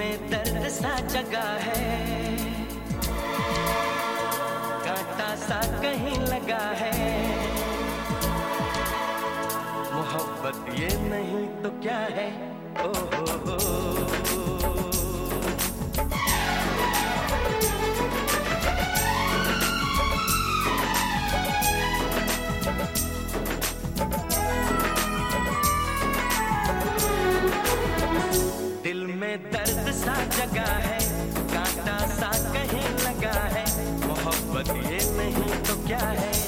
में दर्द सा जगा है। कांटा सा कहीं लगा है। मोहब्बत ये नहीं तो क्या है? ओ हो हो में दर्द सा जगा है। कांटा सा कहीं लगा है। मोहब्बत ये नहीं तो क्या है?